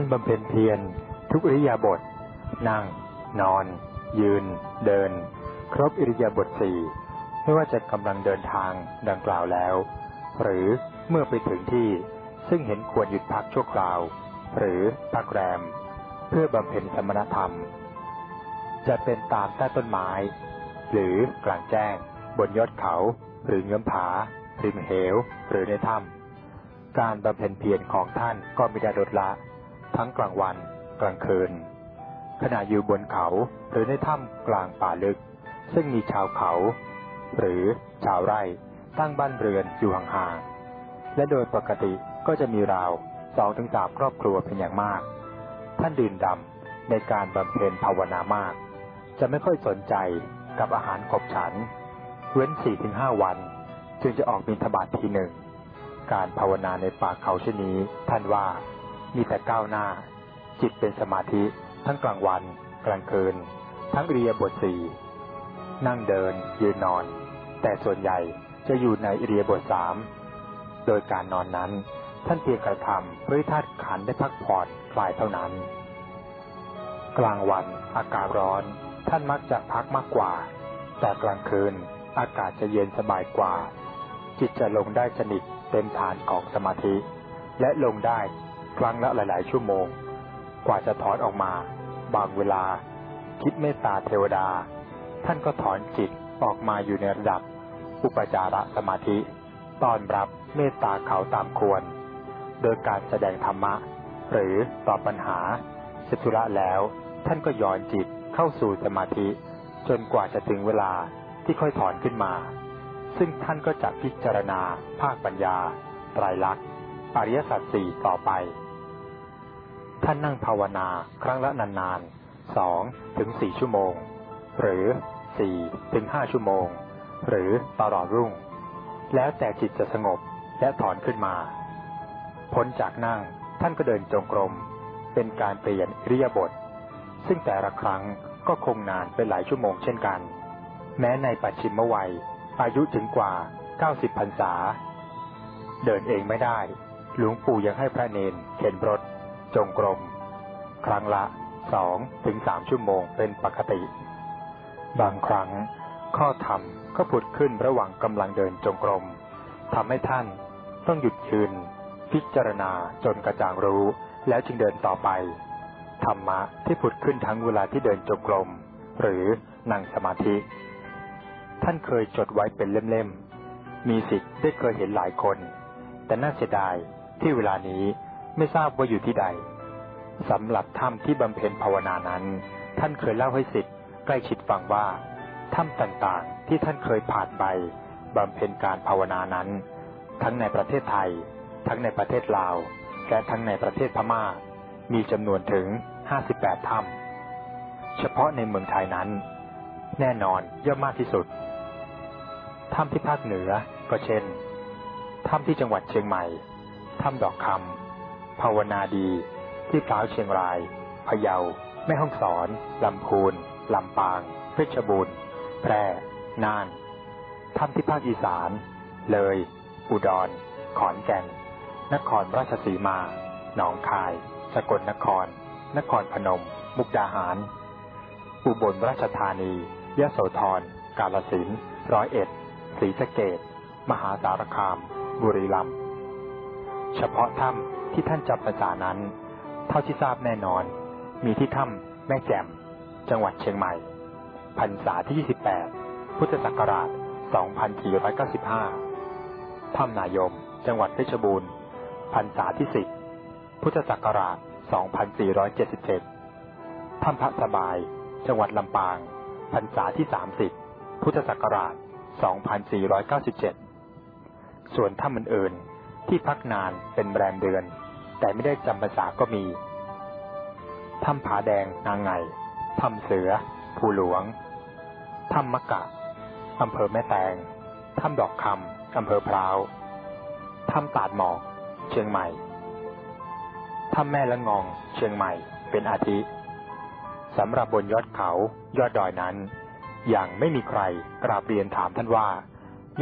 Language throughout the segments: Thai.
านบำเพ็ญเพียรทุกอิริยาบถนั่ง นอน ยืน เดิน ครบอิริยาบถสี่ไม่ว่าจะกำลังเดินทางดังกล่าวแล้ว หรือเมื่อไปถึงที่ซึ่งเห็นควรหยุดพักชั่วคราว หรือพักแรม เพื่อบำเพ็ญสมณธรรม จะเป็นตามใต้ต้นไม้ หรือกลางแจ้ง บนยอดเขา หรือเงื้อมผา ริมเหว หรือในถ้ำการบำเพ็ญเพียรของท่านก็ไม่ได้ลดละ ทั้งกลางวัน กลางคืน ขณะอยู่บนเขาหรือในถ้ำกลางป่าลึก ซึ่งมีชาวเขา หรือชาวไร่ตั้งบ้านเรือนอยู่ห่างๆและโดยปกติก็จะมีราวสองถึงสามครอบครัวเป็นอย่างมาก ท่านดื่นดำในการบำเพ็ญภาวนามาก จะไม่ค่อยสนใจกับอาหารขบฉัน เว้นสี่ถึงห้าวัน จึงจะออกบิณฑบาตทีหนึ่ง การภาวนาในป่าเขาเช่นนี้ท่านว่า มีแต่ก้าวหน้า จิตเป็นสมาธิ ทั้งกลางวัน กลางคืน ทั้งเรียบทสี่นั่งเดิน ยืนนอน แต่ส่วนใหญ่จะอยู่ในเรียบทสามโดยการนอนนั้น ท่านเพียงกระทำเพื่อธาตุขันได้พักผ่อนคลายเท่านั้น กลางวันอากาศร้อน ท่านมักจะพักมากกว่า แต่กลางคืนอากาศจะเย็นสบายกว่า จิตจะลงได้สนิทเต็มฐานของสมาธิ และลงได้ ครั้งละหลาย ๆ ชั่วโมง กว่าจะถอนออกมา บางเวลา คิดเมตตาเทวดา ท่านก็ถอนจิตออกมาอยู่ในระดับ อุปจารสมาธิต้อนรับเมตตาเขาตามควร โดยการแสดงธรรมะ หรือตอบปัญหาเสร็จธุระแล้ว ท่านก็ย้อนจิตเข้าสู่สมาธิ จนกว่าจะถึงเวลาที่ค่อยถอนขึ้นมา ซึ่งท่านก็จะพิจารณาภาคปัญญา ไตรลักษณ์ อริยสัจสี่ต่อไป ท่านนั่งภาวนาครั้งละนานๆสองถึงสี่ชั่วโมง หรือสี่ถึงห้าชั่วโมง หรือตลอดรุ่ง แล้วแต่จิตจะสงบและถอนขึ้นมา พ้นจากนั่งท่านก็เดินจงกรม เป็นการเปลี่ยนเรียบท ซึ่งแต่ละครั้งก็คงนานเป็นหลายชั่วโมงเช่นกัน แม้ในปัจฉิมวัย อายุถึงกว่าเก้าสิบพรรษา เดินเองไม่ได้ หลวงปู่ยังให้พระเนนเข็นรถ จงกรม ครั้งละสองถึงสามชั่วโมงเป็นปกติ บางครั้ง ข้อธรรมก็ผุดขึ้นระหว่างกำลังเดินจงกรมทำให้ท่านต้องหยุดยืน พิจารณาจนกระจ่างรู้ แล้วจึงเดินต่อไป ธรรมะที่ผุดขึ้นทั้งเวลาที่เดินจงกรม หรือนั่งสมาธิ ท่านเคยจดไว้เป็นเล่มๆมีสิทธิ์ได้เคยเห็นหลายคน แต่น่าเสียดาย ที่เวลานี้ไม่ทราบว่าอยู่ที่ใดสำหรับถ้ำที่บำเพ็ญภาวนานั้น ท่านเคยเล่าให้สิทธิ์ใกล้ชิดฟังว่าถ้ำต่างๆที่ท่านเคยผ่านไปบำเพ็ญการภาวนานั้น ทั้งในประเทศไทย ทั้งในประเทศลาว และทั้งในประเทศพม่า มีจำนวนถึง 58 ถ้ำเฉพาะในเมืองไทยนั้น แน่นอนย่อมมากที่สุด ถ้ำที่ภาคเหนือก็เช่น ถ้ำที่จังหวัดเชียงใหม่ ถ้ำดอกคำภาวนาดี ที่พร้าวเชียงราย พะเยา แม่ฮ่องสอน ลำพูน ลำปาง เพชรบูรณ์ แพร่ น่าน ถ้ำที่ภาคอีสาน เลย อุดร ขอนแก่น นครราชสีมา หนองคาย สกลนคร นครพนม มุกดาหาร อุบลราชธานี ยโสธร กาลสิน ร้อยเอ็ด ศรีสะเกด มหาสารคาม บุรีรัมย์ เฉพาะถ้ำที่ท่านจำภาษานั้น เท่าที่ทราบแน่นอน มีที่ถ้ำแม่แจ่ม จังหวัดเชียงใหม่พรรษาที่ 28 พุทธศักราช 2495 ถ้ำนายม จังหวัดเพชรบูรณ์พรรษาที่ 10 พุทธศักราช 2477 ถ้ำพระสบาย จังหวัดลำปาง พรรษาที่ 30 พุทธศักราช 2497 ส่วนถ้ำอื่นๆ ที่พักนานเป็นแรมเดือน แต่ไม่ได้จำภาษาก็มีถ้ำผาแดงนางไงถ้ำเสือ ภูหลวงถ้ำมะกะอำเภอแม่แตงถ้ำดอกคำอำเภอพร้าวถ้ำตาดหมอก เชียงใหม่ถ้ำแม่ละงอง เชียงใหม่ เป็นอาทิสำหรับบนยอดเขายอดดอยนั้น อย่างไม่มีใครกราบเรียนถามท่านว่า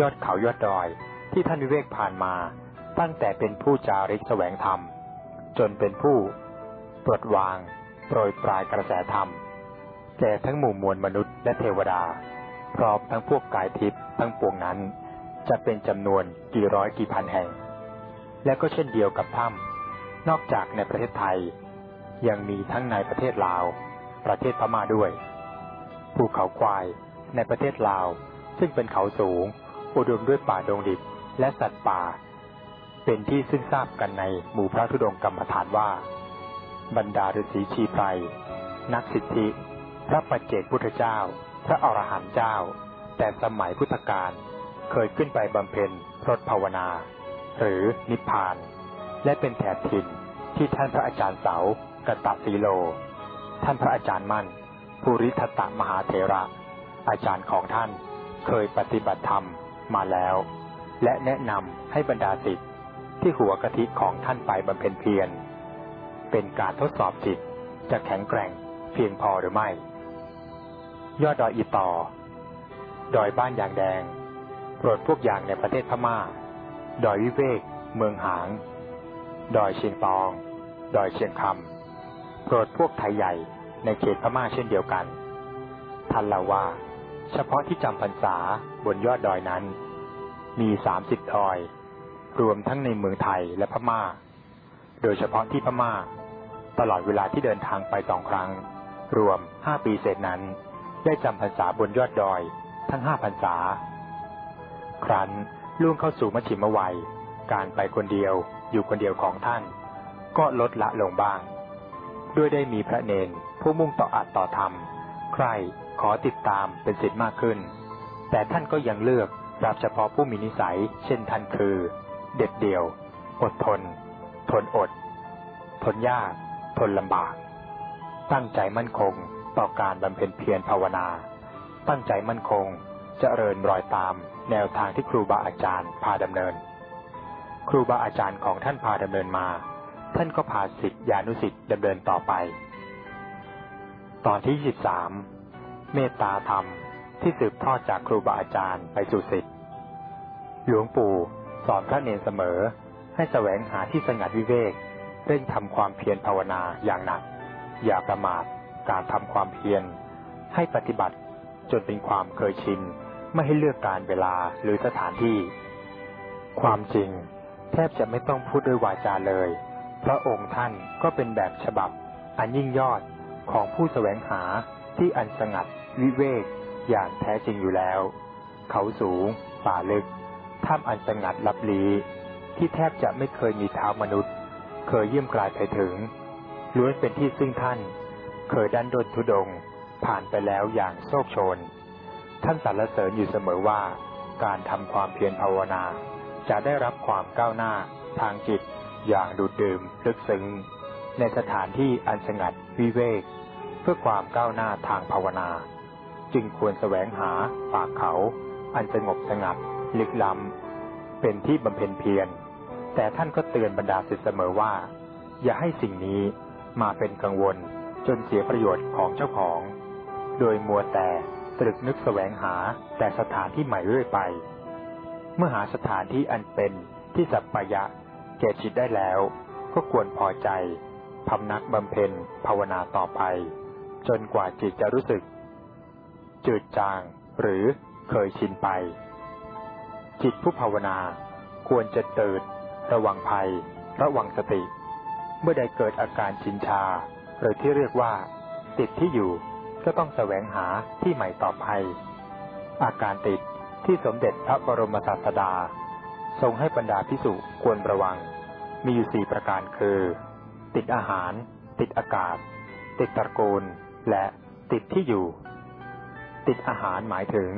ยอดเขายอดดอยที่ท่านวิเวกผ่านมา ตั้งแต่เป็นผู้จาริกแสวงธรรม จนเป็นผู้ปลดวาง โปรยปลายกระแสธรรม แก่ทั้งหมู่มวลมนุษย์และเทวดา พร้อมทั้งพวกกายทิพย์ทั้งปวงนั้น จะเป็นจำนวนกี่ร้อยกี่พันแห่ง และก็เช่นเดียวกับถ้ำนอกจากในประเทศไทย ยังมีทั้งในประเทศลาว ประเทศพม่าด้วย ภูเขาควายในประเทศลาว ซึ่งเป็นเขาสูง อุดมด้วยป่าดงดิบและสัตว์ป่า เป็นที่ซึ่งทราบกันในหมู่พระธุดงกรรมฐานว่า บรรดาฤาษีชีไพรนักสิทธิ พระปัจเจกพุทธเจ้า พระอรหันต์เจ้า แต่สมัยพุทธกาลเคยขึ้นไปบำเพ็ญรถภาวนา หรือนิพพาน และเป็นแถบถิ่นที่ท่านพระอาจารย์เสากตะสีโล ท่านพระอาจารย์มั่นภูริทัตตมหาเถระ อาจารย์ของท่านเคยปฏิบัติธรรมมาแล้ว และแนะนำให้บรรดาศิษย์ ที่หัวกะทิของท่านไปบำเพ็ญเพียร เป็นการทดสอบจิตจะแข็งแกร่งเพียงพอหรือไม่ ยอดดอยอีต่อ ดอยบ้านยางแดง โปรดพวกอย่างในประเทศพม่า ดอยวิเวก เมืองหาง ดอยเชียงตอง ดอยเชียงคำ โปรดพวกไทยใหญ่ในเขตพม่าเช่นเดียวกันท่านเล่าว่า เฉพาะที่จำพรรษาบนยอดดอยนั้น มีสามสิบดอย รวมทั้งในเมืองไทยและพม่า โดยเฉพาะที่พม่า ตลอดเวลาที่เดินทางไปสองครั้ง รวมห้าปีเศษนั้น ได้จำพรรษาบนยอดดอย ทั้งห้าพรรษา ครั้นล่วงเข้าสู่มัชชิมวัย การไปคนเดียวอยู่คนเดียวของท่าน ก็ลดละลงบ้าง ด้วยได้มีพระเนนผู้มุ่งต่ออัดต่อธรรม ใครขอติดตามเป็นสิทธิ์มากขึ้น แต่ท่านก็ยังเลือกรับเฉพาะผู้มีนิสัย เช่นท่านคือ เด็ดเดี่ยว อดทน ทนอด ทนยาก ทนลำบาก ตั้งใจมั่นคงต่อการบำเพ็ญเพียรภาวนา ตั้งใจมั่นคงจเจริญรอยตามแนวทางที่ครูบาอาจารย์พาดำเนิน ครูบาอาจารย์ของท่านพาดำเนินมา ท่านก็พาสิทธิานุสิทธิ์ดำเนินต่อไป ตอนที่ยี่สิบสามเมตตาธรรมที่สืบทอดจากครูบาอาจารย์ไปสู่สิทธิ์หลวงปู่ สอนพระเนรเสมอ ให้แสวงหาที่สงัดวิเวกเร่งทำความเพียรภาวนาอย่างหนัก อย่าประมาทการทำความเพียร ให้ปฏิบัติจนเป็นความเคยชิน ไม่ให้เลือกการเวลาหรือสถานที่ ความจริง แทบจะไม่ต้องพูดด้วยวาจาเลย พระองค์ท่านก็เป็นแบบฉบับ อันยิ่งยอดของผู้แสวงหาที่อันสงัดวิเวกอย่างแท้จริงอยู่แล้ว เขาสูง ป่าลึก ถ้ำอันสงัดลับลีที่แทบจะไม่เคยมีเท้ามนุษย์ เคยเยี่ยมกลายไปถึงล้วนเป็นที่ซึ่งท่าน เคยดันดนทุดง ผ่านไปแล้วอย่างโชคโชน ท่านสรรเสริญอยู่เสมอว่า การทำความเพียรภาวนา จะได้รับความก้าวหน้าทางจิตอย่างดูดดื่มลึกซึ้งในสถานที่อันสงัดวิเวก เพื่อความก้าวหน้าทางภาวนา จึงควรแสวงหาป่าเขาอันสงบสงัด ลึกล้ำเป็นที่บำเพ็ญเพียร แต่ท่านก็เตือนบรรดาศิษย์เสมอว่า อย่าให้สิ่งนี้มาเป็นกังวลจนเสียประโยชน์ของเจ้าของ โดยมัวแต่ตรึกนึกแสวงหาแต่สถานที่ใหม่เรื่อยไป เมื่อหาสถานที่อันเป็นที่สัปปายะแก่จิตได้แล้ว ก็ควรพอใจพำนักบำเพ็ญภาวนาต่อไป จนกว่าจิตจะรู้สึก จืดจางหรือเคยชินไป จิตผู้ภาวนาควรจะตื่นระวังภัย ระวังสติ เมื่อใดเกิดอาการชินชา หรือที่เรียกว่า ติดที่อยู่ก็ต้องแสวงหาที่ใหม่ต่อไปอาการติดที่สมเด็จพระบรมศาสดา ทรงให้บรรดาพิสุควรระวัง มีอยู่สี่ประการคือ ติดอาหาร ติดอากาศ ติดตระกูล และติดที่อยู่ ติดอาหารหมายถึง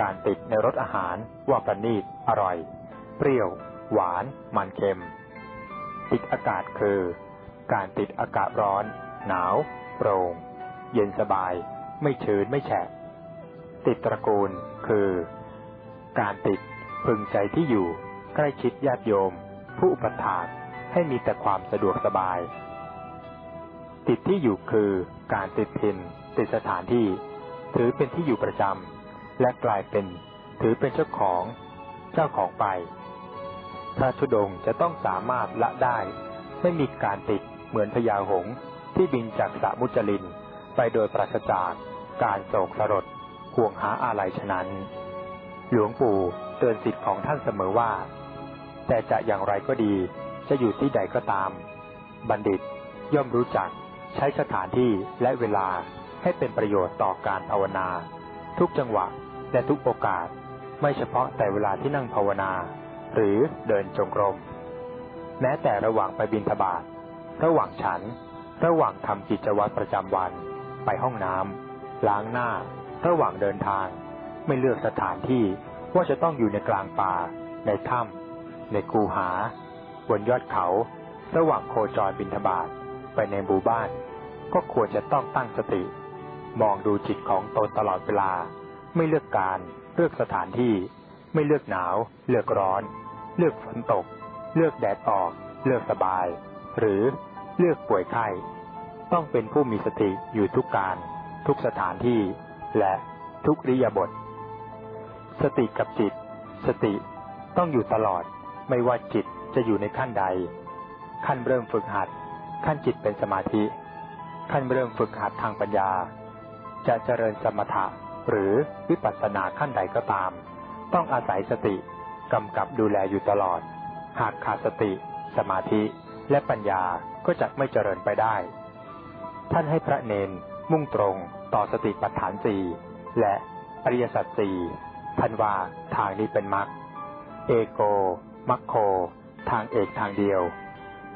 การติดในรสอาหารว่าประณีตอร่อย เปรี้ยว หวาน มันเค็ม ติดอากาศคือ การติดอากาศร้อน หนาว โปร่ง เย็นสบาย ไม่ชื้นไม่แฉะ ติดตระกูลคือ การติดพึงใจที่อยู่ ใกล้ชิดญาติโยม ผู้อุปถากให้มีแต่ความสะดวกสบาย ติดที่อยู่คือ การติดพินติดสถานที่ ถือเป็นที่อยู่ประจำ และกลายเป็นถือเป็นเจ้าของเจ้าของไป พระธุดงจะต้องสามารถละได้ ไม่มีการติดเหมือนพญาหงที่บินจากสมุจลินไปโดยปราศจากการโศกสลดห่วงหาอะไรฉะนั้น หลวงปู่เตือนสิทธิ์ของท่านเสมอว่า แต่จะอย่างไรก็ดีจะอยู่ที่ใดก็ตาม บัณฑิตย่อมรู้จักใช้สถานที่และเวลาให้เป็นประโยชน์ต่อการภาวนา ทุกจังหวะ และทุกโอกาสไม่เฉพาะแต่เวลาที่นั่งภาวนา หรือเดินจงกรม แม้แต่ระหว่างไปบินทบาท ระหว่างฉัน ระหว่างทำกิจวัตรประจำวัน ไปห้องน้ำล้างหน้า ระหว่างเดินทาง ไม่เลือกสถานที่ว่าจะต้องอยู่ในกลางป่า ในถ้ำในกูหา บนยอดเขา ระหว่างโคจรบินทบาท ไปในหมู่บ้าน ก็ควรจะต้องตั้งสติ มองดูจิตของตนตลอดเวลา ไม่เลือกการ เลือกสถานที่ ไม่เลือกหนาว เลือกร้อน เลือกฝนตก เลือกแดดออก เลือกสบาย หรือเลือกป่วยไข้ ต้องเป็นผู้มีสติอยู่ทุกการ ทุกสถานที่ และทุกริยาบท สติกับจิต สติต้องอยู่ตลอด ไม่ว่าจิตจะอยู่ในขั้นใด ขั้นเริ่มฝึกหัด ขั้นจิตเป็นสมาธิ ขั้นเริ่มฝึกหัดทางปัญญา จะเจริญสมถะ หรือวิปัสสนาขั้นใดก็ตาม ต้องอาศัยสติกำกับดูแลอยู่ตลอด หากขาดสติ สมาธิและปัญญาก็จะไม่เจริญไปได้ ท่านให้พระเนนมุ่งตรงต่อสติปัฏฐานสี่และอริยสัจสี่ท่านว่าทางนี้เป็นมรรคเอโกมัคโค ทางเอกทางเดียว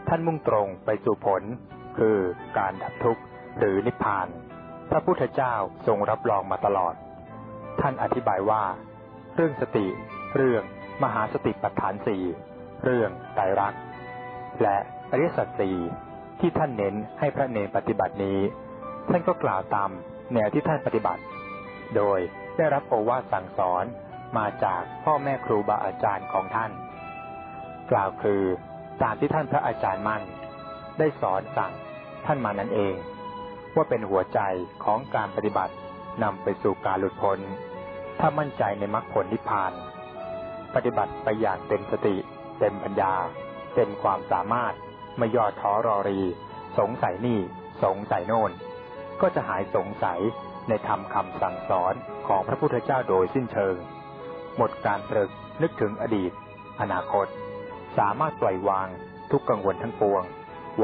ท่านมุ่งตรงไปสู่ผล คือการดับทุกข์หรือนิพพาน ระพุทธเจ้าทรงรับรองมาตลอด ท่านอธิบายว่า เรื่องสติ เรื่องมหาสติปัฏฐานสี่เรื่องไตรลักษณ์และอริสัจสี่ที่ท่านเน้นให้พระเนรปฏิบัตินี้ ท่านก็กล่าวตามแนวที่ท่านปฏิบัติ โดยได้รับโอวาทสั่งสอนมาจากพ่อแม่ครูบาอาจารย์ของท่าน กล่าวคือตามที่ท่านพระอาจารย์มั่น ได้สอนสั่งท่านมานั่นเอง ว่าเป็นหัวใจของการปฏิบัตินำไปสู่การหลุดพ้น ถ้ามั่นใจในมรรคผลนิพพาน ปฏิบัติไปอย่างเต็มสติ เต็มปัญญา เต็มความสามารถ ไม่ย่อท้อรอรี สงสัยนี่ สงสัยโน่น ก็จะหายสงสัยในธรรมคำสั่งสอนของพระพุทธเจ้าโดยสิ้นเชิง หมดการตรึกนึกถึงอดีต อนาคต สามารถปล่อยวางทุกกังวลทั้งปวง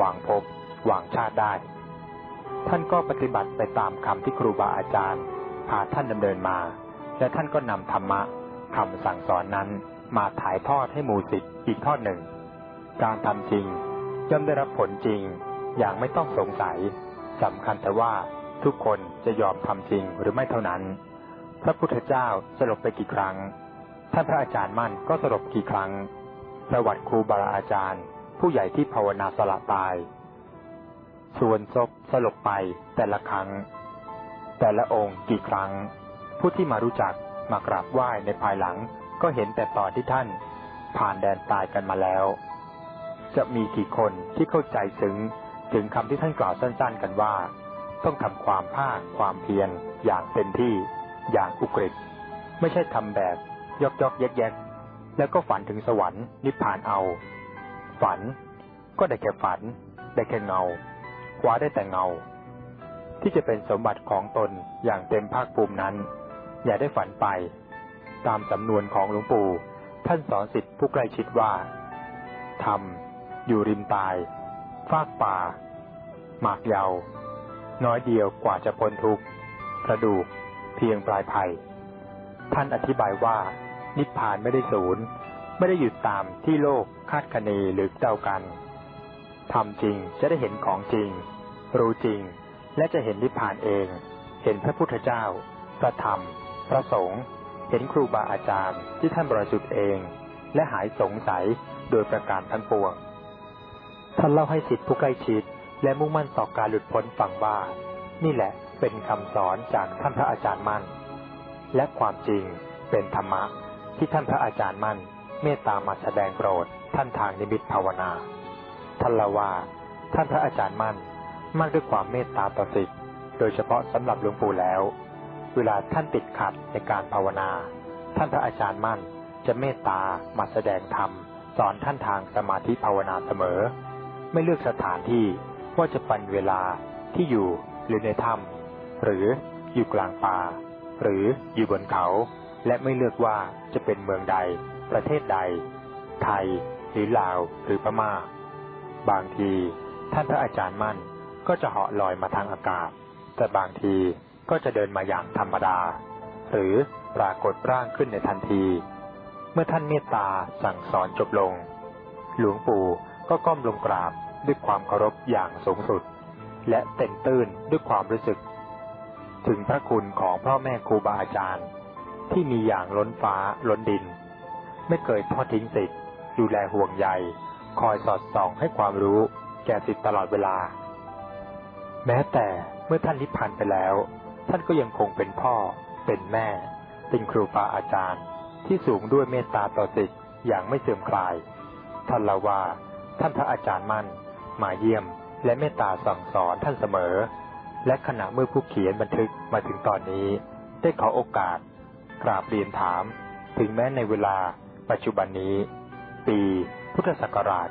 วางภพวางชาติได้ ท่านก็ปฏิบัติไปตามคำที่ครูบาอาจารย์พาท่านดำเนินมา และท่านก็นำธรรมะคำสั่งสอนนั้นมาถ่ายทอดให้หมู่สิทธิ์อีกทอดหนึ่ง การทำจริงย่อมได้รับผลจริง อย่างไม่ต้องสงสัยสำคัญแต่ว่าทุกคนจะยอมทำจริงหรือไม่เท่านั้น พระพุทธเจ้าสลบไปกี่ครั้ง ท่านพระอาจารย์มั่นก็สลบกี่ครั้ง ประวัติครูบาอาจารย์ ผู้ใหญ่ที่ภาวนาสละตาย ส่วนศพสลบไปแต่ละครั้ง แต่ละองค์กี่ครั้ง ผู้ที่มารู้จักมากราบไหว้ในภายหลังก็เห็นแต่ตอนที่ท่านผ่านแดนตายกันมาแล้ว จะมีกี่คนที่เข้าใจถึงถึงคำที่ท่านกล่าวสั้นๆ กันว่า ต้องทำความภาคความเพียรอย่างเต็มที่อย่างอุกฤษไม่ใช่ทำแบบยอกยอกแยกแยกแล้วก็ฝันถึงสวรรค์นิพพานเอา ฝันก็ได้แค่ฝัน ได้แค่เงา คว้าได้แต่เงา ที่จะเป็นสมบัติของตนอย่างเต็มภาคภูมินั้น อย่าได้ฝันไป ตามสำนวนของหลวงปู่ ท่านสอนสิทธิผู้ใกล้ชิดว่าทำอยู่ริมตาย ฟากป่า หมากเยา น้อยเดียวกว่าจะพ้นทุกข์กระดูกเพียงปลายภัย ท่านอธิบายว่า นิพพานไม่ได้ศูนย์ ไม่ได้หยุดตามที่โลกคาดคะเนหรือเดากัน ทำจริงจะได้เห็นของจริง รู้จริง และจะเห็นนิพพานเอง เห็นพระพุทธเจ้า พระธรรม พระสงฆ์เห็นครูบาอาจารย์ที่ท่านบริสุทธิ์เอง และหายสงสัยโดยประการทั้งปวง ท่านเล่าให้สิทธิผู้ใกล้ชิด และมุ่งมั่นต่อการหลุดพ้นฟังว่า นี่แหละเป็นคำสอนจากท่านพระอาจารย์มั่น และความจริงเป็นธรรมะที่ท่านพระอาจารย์มั่น เมตตามาแสดงโปรดท่านทางนิมิตภาวนา ท่านละว่าท่านพระอาจารย์มั่น มั่นด้วยความเมตตาต่อสิทธิ์โดยเฉพาะสำหรับหลวงปู่แล้ว เวลาท่านติดขัดในการภาวนา ท่านพระอาจารย์มั่นจะเมตตามาแสดงธรรม สอนท่านทางสมาธิภาวนาเสมอ ไม่เลือกสถานที่ว่าจะปันเวลาที่อยู่หรือในถ้ำหรืออยู่กลางป่า หรืออยู่บนเขา และไม่เลือกว่าจะเป็นเมืองใด ประเทศใด ไทย หรือลาวหรือพมา่า บางทีท่านพระอาจารย์มั่นก็จะเหาะลอยมาทางอากาศ แต่บางทีก็จะเดินมาอย่างธรรมดา หรือปรากฏร่างขึ้นในทันที เมื่อท่านเมตตาสั่งสอนจบลง หลวงปู่ก็ก้มลงกราบด้วยความเคารพอย่างสูงสุด และเต็มตื้นด้วยความรู้สึก ถึงพระคุณของพ่อแม่ครูบาอาจารย์ ที่มีอย่างล้นฟ้าล้นดิน ไม่เคยทอดทิ้งสิทธิ์ดูแลห่วงใย คอยสอดส่องให้ความรู้ แก่สิทธิ์ตลอดเวลา แม้แต่เมื่อท่านนิพพานไปแล้ว ท่านก็ยังคงเป็นพ่อ เป็นแม่ เป็นครูบาอาจารย์ ที่สูงด้วยเมตตาต่อสิทธิ์อย่างไม่เสื่อมคลาย ท่านล่าว่า ท่านพระอาจารย์มั่น มาเยี่ยม และเมตตาสั่งสอนท่านเสมอ และขณะเมื่อผู้เขียนบันทึกมาถึงตอนนี้ ได้ขอโอกาส กราบเรียนถาม ถึงแม้ในเวลาปัจจุบันนี้ ปี พุทธศักราช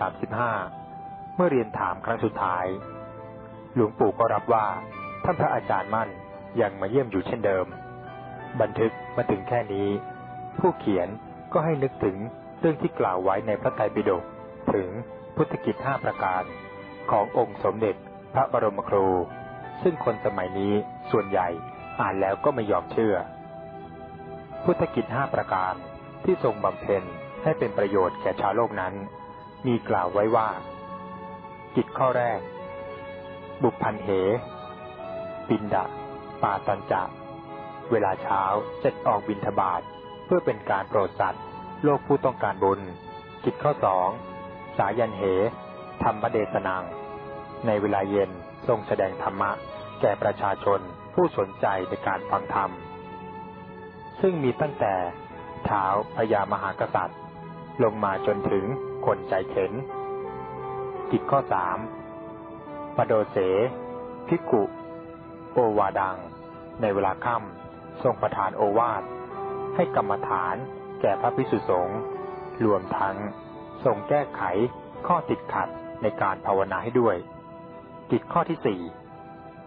2535 เมื่อเรียนถามครั้งสุดท้าย หลวงปู่ก็รับว่าท่านพระอาจารย์มั่นยังมาเยี่ยมอยู่เช่นเดิม บันทึกมาถึงแค่นี้ ผู้เขียนก็ให้นึกถึงเรื่องที่กล่าวไว้ในพระไตรปิฎกถึงพุทธกิจห้าประการ ขององค์สมเด็จพระบรมครู ซึ่งคนสมัยนี้ส่วนใหญ่อ่านแล้วก็ไม่ยอมเชื่อ พุทธกิจห้าประการที่ทรงบำเพ็ญ ให้เป็นประโยชน์แก่ชาวโลกนั้น มีกล่าวไว้ว่า กิจข้อแรก บุพันเห ปินดะปาตัญจะ เวลาเช้าจะออกบินทบาทเพื่อเป็นการโปรดสัตว์ โลกผู้ต้องการบุญ กิจข้อสองสายันเหธรรมเดสนัง ในเวลาเย็นทรงแสดงธรรมะ แก่ประชาชนผู้สนใจในการฟังธรรม ซึ่งมีตั้งแต่เท้าพญามหากษัตริย์ ลงมาจนถึงคนใจเข็นกิจข้อสามปโดเสพิกุ โอวาดัง ในเวลาค่ำทรงประทานโอวาท ให้กรรมฐานแก่พระพิสุสงฆ์รวมทั้งทรงแก้ไขข้อติดขัดในการภาวนาให้ด้วย กิจข้อที่สี่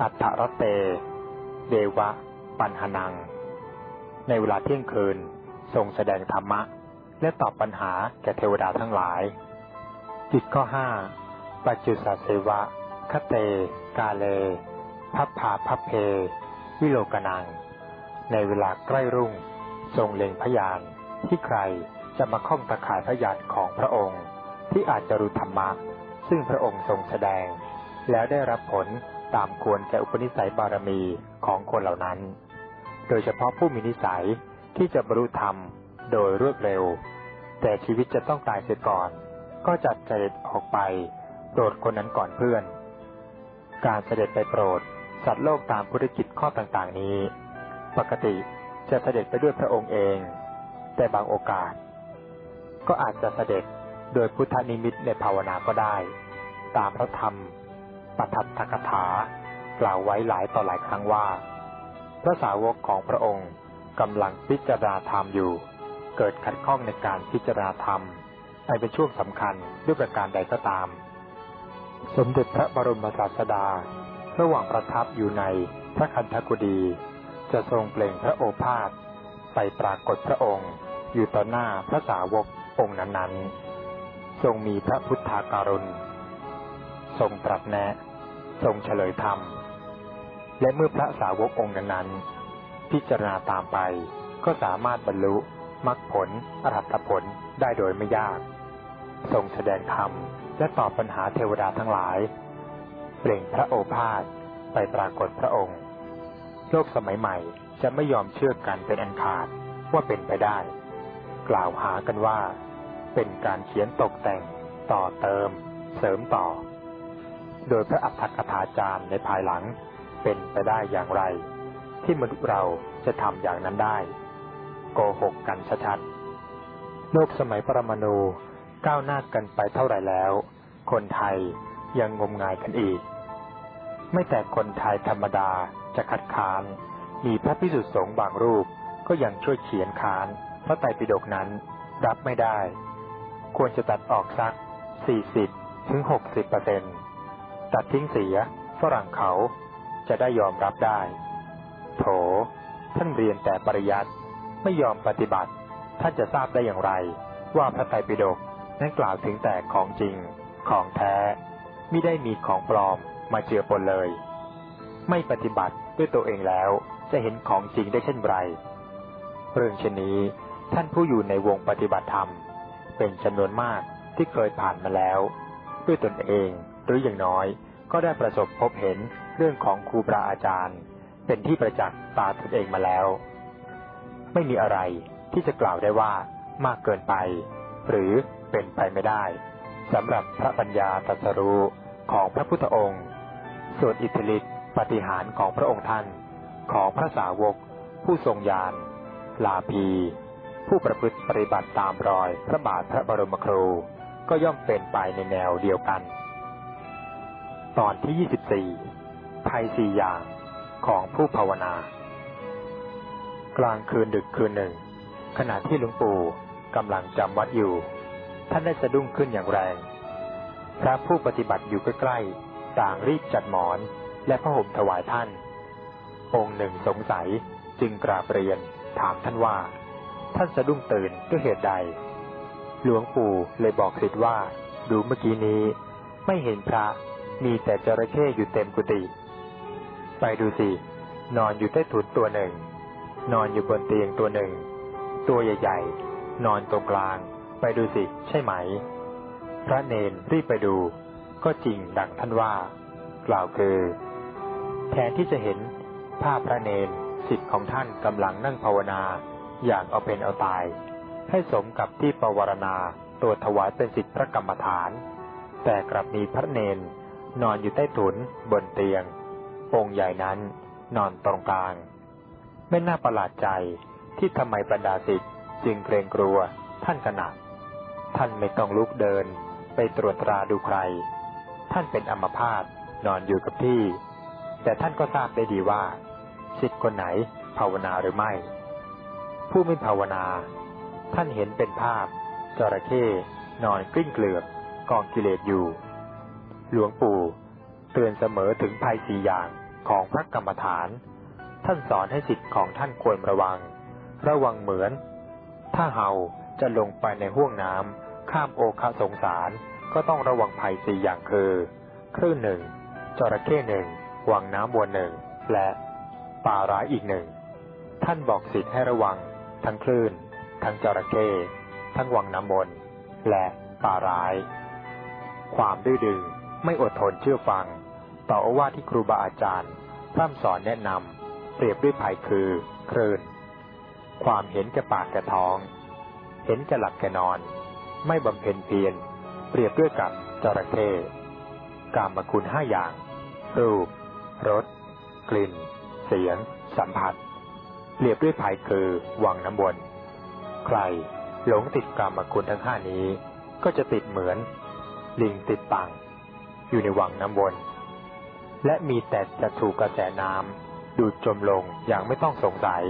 อัฏฐรเต เดวะ ปัญหนัง ในเวลาเที่ยงคืนทรงแสดงธรรมะ และตอบปัญหาแก่เทวดาทั้งหลาย กิจข้อห้าปัจจุสเสวะ คเต กาเล พัพพาพัพเพ วิโลกนัง ในเวลาใกล้รุ่ง ทรงเล็งพยาน ที่ใครจะมาข้องตะข่ายพยานของพระองค์ ที่อาจจะรู้ธรรมะ ซึ่งพระองค์ทรงแสดง แล้วได้รับผลตามควรแก่อุปนิสัยบารมีของคนเหล่านั้น โดยเฉพาะผู้มีนิสัยที่จะบรรลุธรรม โดยรวดเร็ว แต่ชีวิตจะต้องตายเสียก่อน ก็จัดเสด็จออกไป โปรดคนนั้นก่อนเพื่อน การเสด็จไปโปรด สัตว์โลกตามพุทธกิจข้อต่างๆนี้ ปกติจะเสด็จไปด้วยพระองค์เอง แต่บางโอกาส ก็อาจจะเสด็จโดยพุทธนิมิตในภาวนาก็ได้ ตามพระธรรมปทัตถกถากล่าวไว้หลายต่อหลายครั้งว่า พระสาวกของพระองค์กำลังพิจารณาธรรมอยู่ เกิดขัดข้องในการพิจารณาธรรมในเป็นช่วงสำคัญด้วยประการใดก็ตาม สมเด็จพระบรมศาสดา ระหว่างประทับอยู่ในพระคันธกุฎีจะทรงเปล่งพระโอภาษไปปรากฏพระองค์ อยู่ต่อหน้าพระสาวกองค์นั้นๆ ทรงมีพระพุทธาการุณ ทรงตรัสแนะ ทรงเฉลยธรรม และเมื่อพระสาวกองค์นั้นๆพิจารณาตามไปก็สามารถบรรลุ มรรคผลอรหัตผลได้โดยไม่ยาก ทรงแสดงธรรมและตอบปัญหาเทวดาทั้งหลาย เปล่งพระโอภาษไปปรากฏพระองค์ โลกสมัยใหม่จะไม่ยอมเชื่อกันเป็นอันขาดว่าเป็นไปได้ กล่าวหากันว่า เป็นการเขียนตกแต่งต่อเติม เสริมต่อ โดยพระอัฏฐกถาจารย์ในภายหลังเป็นไปได้อย่างไร ที่มนุษย์เราจะทำอย่างนั้นได้ โกหกกันชัดๆโลกสมัยปรมาณูก้าวหน้ากันไปเท่าไหร่แล้ว คนไทยยังงมงายกันอีก ไม่แต่คนไทยธรรมดาจะคัดค้าน มีพระพิสุทธิสงฆ์บางรูปก็ยังช่วยเขียนค้านพระไตรปิฎกนั้นรับไม่ได้ ควรจะตัดออกสัก 40 ถึง 60เปอร์เซ็นต์ตัดทิ้งเสียฝรั่งเขาจะได้ยอมรับได้ โถ ท่านเรียนแต่ปริยัติ ไม่ยอมปฏิบัติ ท่านจะทราบได้อย่างไร ว่าพระไตรปิฎกนั้นกล่าวถึงแต่ของจริง ของแท้ไม่ได้มีของปลอมมาเจือปนเลย ไม่ปฏิบัติด้วยตัวเองแล้วจะเห็นของจริงได้เช่นไร เรื่องเช่นนี้ท่านผู้อยู่ในวงปฏิบัติธรรม เป็นจำนวนมากที่เคยผ่านมาแล้ว ด้วยตนเองหรืออย่างน้อย ก็ได้ประสบพบเห็นเรื่องของครูบาอาจารย์ เป็นที่ประจักษ์ตาตนเองมาแล้ว ไม่มีอะไรที่จะกล่าวได้ว่ามากเกินไป หรือเป็นไปไม่ได้สำหรับพระปัญญาตรัสรู้ของพระพุทธองค์ ส่วนอิทธิฤทธิปฏิหารของพระองค์ท่านของพระสาวก ผู้ทรงญาณลาภีผู้ประพฤติปฏิบัติตามรอยพระบาทพระบรมครู ก็ย่อมเป็นไปในแนวเดียวกัน ตอนที่ 24ภัยสี่อย่างของผู้ภาวนา กลางคืนดึกคืนหนึ่ง ขณะที่หลวงปู่กำลังจำวัดอยู่ ท่านได้สะดุ้งขึ้นอย่างแรง พระผู้ปฏิบัติอยู่ใกล้ๆต่างรีบจัดหมอนและพระห่มถวายท่าน องค์หนึ่งสงสัยจึงกราบเรียนถามท่านว่า ท่านสะดุ้งตื่นด้วยเหตุใด หลวงปู่เลยบอกสิทธิ์ว่า ดูเมื่อกี้นี้ไม่เห็นพระมีแต่จระเข้อยู่เต็มกุฏิไปดูสิ นอนอยู่ใต้ถุนตัวหนึ่ง นอนอยู่บนเตียงตัวหนึ่ง ตัวใหญ่ ๆ นอนตรงกลาง ไปดูสิใช่ไหม พระเนนรีบไปดู ก็จริงดังท่านว่า กล่าวคือ แทนที่จะเห็นภาพพระเนนสิทธิ์ของท่านกำลังนั่งภาวนาอย่างเอาเป็นเอาตาย ให้สมกับที่ปวารณาตัวถวายเป็นสิทธิพระกรรมฐาน แต่กลับมีพระเนนนอนอยู่ใต้ถุนบนเตียง องค์ใหญ่นั้นนอนตรงกลาง ไม่น่าประหลาดใจที่ทำไมบรรดาสิทธิ์จึงเกรงกลัวท่านขนาดท่านไม่ต้องลุกเดินไปตรวจตราดูใคร ท่านเป็นอัมพาตนอนอยู่กับที่ แต่ท่านก็ทราบได้ดีว่าสิทธิ์คนไหนภาวนาหรือไม่ ผู้ไม่ภาวนา ท่านเห็นเป็นภาพจระเข้นอนกลิ้งเกลือกกองกิเลสอยู่ หลวงปู่เตือนเสมอถึงภัยสี่อย่างของพระกรรมฐาน ท่านสอนให้สิทธิ์ของท่านควรระวัง ระวังเหมือน ถ้าเฮาจะลงไปในห้วงน้ำข้ามโอคาสงสาร ก็ต้องระวังภัยสี่อย่างคือคลื่นหนึ่งจระเข้หนึ่งวังน้ำวนหนึ่ง และป่าร้ายอีกหนึ่ง ท่านบอกสิทธิ์ให้ระวัง ทั้งคลื่น ทั้งจระเข้ทั้งวังน้ำมนและป่าร้าย ความดื้อดึงไม่อดทนเชื่อฟัง ต่ออว่าที่ครูบาอาจารย์พร่ำสอนแนะนำ เปรียบด้วยภัยคือคลื่น ความเห็นแก่ปากแก่ท้อง เห็นแก่หลับแก่นอน ไม่บำเพ็ญเพียร เปรียบด้วยกับจระเข้กามคุณห้าอย่าง รูป รส กลิ่น เสียง สัมผัส เปรียบด้วยภัยคือวังน้ำวน ใครหลงติดกรรมคุณทั้งห้านี้ ก็จะติดเหมือน ลิงติดปัง อยู่ในวังน้ำวน และมีแต่จะถูกกระแสน้ำ ดูดจมลงอย่างไม่ต้องสงสัย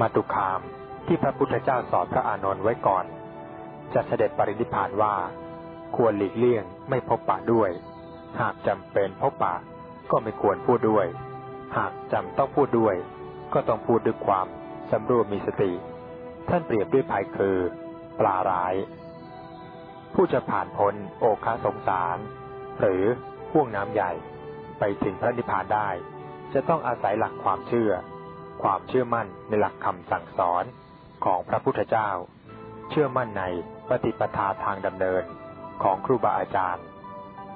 มาตุคามที่พระพุทธเจ้าสอนพระอานนท์ไว้ก่อน จะเสด็จปรินิพานว่า ควรหลีกเลี่ยงไม่พบปะด้วย หากจำเป็นพบปะก็ไม่ควรพูดด้วย หากจำต้องพูดด้วย ก็ต้องพูดด้วยความสำรวมมีสติ ท่านเปรียบด้วยภัยคือ ปลาร้าย ผู้จะผ่านพ้นโอคาสงสาร หรือพ่วงน้ำใหญ่ไปถึงพระนิพพานได้ จะต้องอาศัยหลักความเชื่อ ความเชื่อมั่นในหลักคำสั่งสอนของพระพุทธเจ้า เชื่อมั่นในปฏิปทาทางดำเนินของครูบาอาจารย์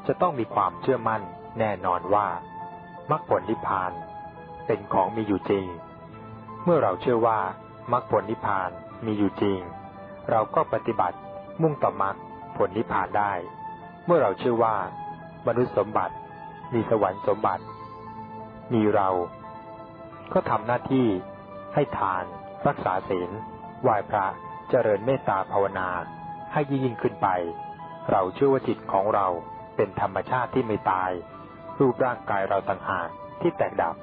จะต้องมีความเชื่อมั่นแน่นอนว่ามรรคผลนิพพาน เป็นของมีอยู่จริง เมื่อเราเชื่อว่ามรรคผลนิพพานมีอยู่จริง เราก็ปฏิบัติมุ่งต่อมรรคผลนิพพานได้ เมื่อเราเชื่อว่ามนุษย์สมบัติ มีสวรรค์สมบัติ มีเรา ก็ทำหน้าที่ให้ทาน รักษาศีลไหว้พระเจริญเมตตาภาวนา ให้ยิ่งขึ้นไป เราเชื่อว่าจิตของเราเป็นธรรมชาติที่ไม่ตาย รูปร่างกายเราต่างหากที่แตกดับ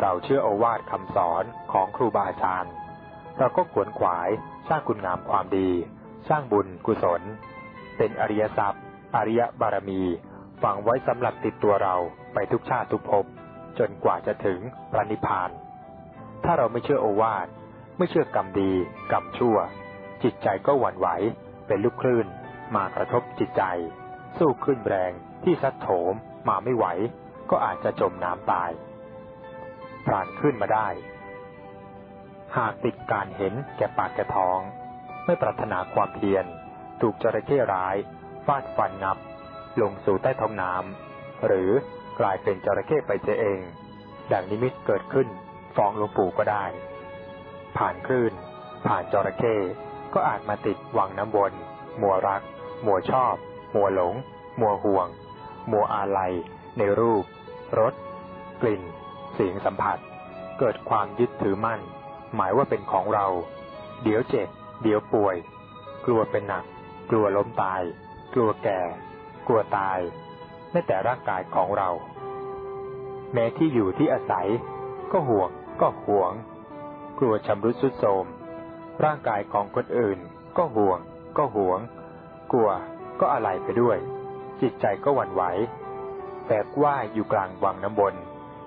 เราเชื่อโอวาทคำสอนของครูบาอาจารย์ เราก็ขวนขวายสร้างคุณงามความดี สร้างบุญกุศล เป็นอริยทรัพย์ อริยบารมี ฝังไว้สำหรับติดตัวเราไปทุกชาติทุกภพ จนกว่าจะถึงพระนิพพาน ถ้าเราไม่เชื่อโอวาท ไม่เชื่อกรรมดีกรรมชั่ว จิตใจก็หวั่นไหวเป็นลูกคลื่น มากระทบจิตใจ สู้ขึ้นแรงที่ซัดโถมมาไม่ไหว ก็อาจจะจมน้ำตายผ่านขึ้นมาได้ หากติดการเห็นแก่ปากแก่ท้อง ไม่ปรารถนาความเพียร ถูกจระเข้ร้าย ฟาดฟันนับ ลงสู่ใต้ท้องน้ำหรือ กลายเป็นจระเข้ไปเสียเอง ดังนิมิตเกิดขึ้นฟ้องหลวงปู่ก็ได้ ผ่านคลื่น ผ่านจระเข้ก็อาจมาติดวังน้ำวน มัวรัก มัวชอบ มัวหลง มัวห่วง มัวอาลัย ในรูป รส กลิ่น เสียงสัมผัส เกิดความยึดถือมั่น หมายว่าเป็นของเรา เดี๋ยวเจ็บ เดี๋ยวป่วย กลัวเป็นหนัก กลัวล้มตาย กลัวแก่ กลัวตาย แม้แต่ร่างกายของเรา แม้ที่อยู่ที่อาศัย ก็ห่วงก็หวง กลัวชำรุดสุดโทรมร่างกายของคนอื่น ก็ห่วง ก็หวง กลัวก็อะไรไปด้วย จิตใจก็หวั่นไหวแบกว่าอยู่กลางวังน้ำบน